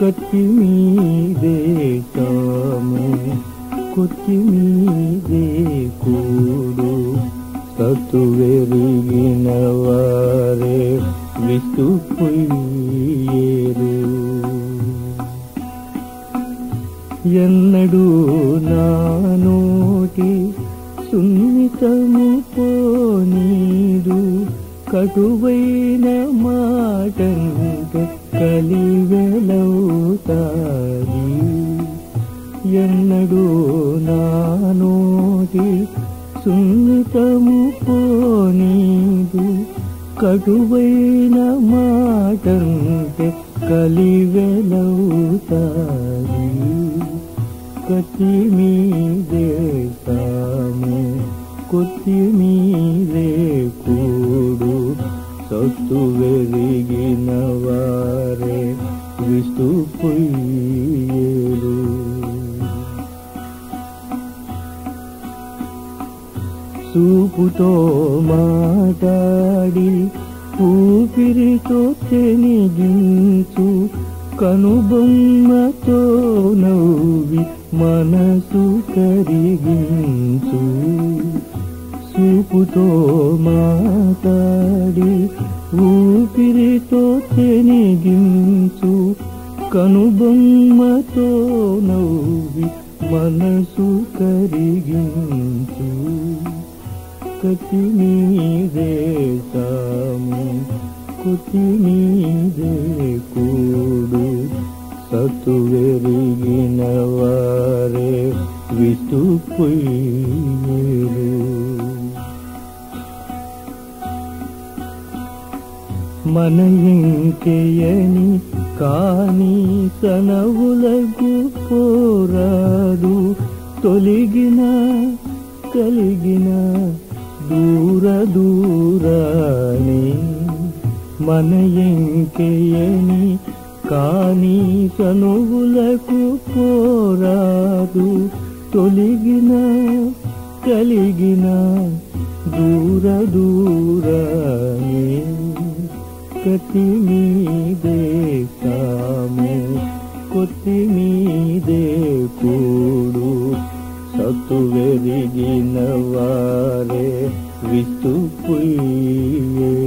కత్తి మీదే తాము కొత్తి మీదే కూడు. సత్తు వెరిగిన వారే విస్తుపోయేరు ఎన్నడూ నా నోటి సున్నితము పోనీడు కటువైన మాటంటే కలివెలవుతాయి ఎన్నడూ నా నోటి సున్నితము పోనీదు. కటువైన మాటంటే కలివెలవుతాయి కత్తి మీదే కొత్తి మీదే కూడు. సత్తు వెలిగినవు చూపుతో మాట్లాడి ఊపిరితో తెనిగించు కనుబొమ్మతో నవ్వి మనసు కరిగించు. చూపుతో మాట్లాడి ఊపిరితో తెనిగించు కనుబొమ్మతో నవ్వి మనసు కరిగించు. కతి మీదే తాము కుతి కూడు. సతు వెరిగిన వారే విస్తుపోయేరు మన ఇంకెయని కాని సనవులకు పోరాదు. తొలిగిన కలిగిన దూర దూరాని మన ఇంకెయని కాని సనువులకు పోరాదు. తొలిగిన కలిగిన దూర దూరని కతి మీదే కాము కొత్తి మీదే විතු වෙරිගිනවාරේ විතු පුයේ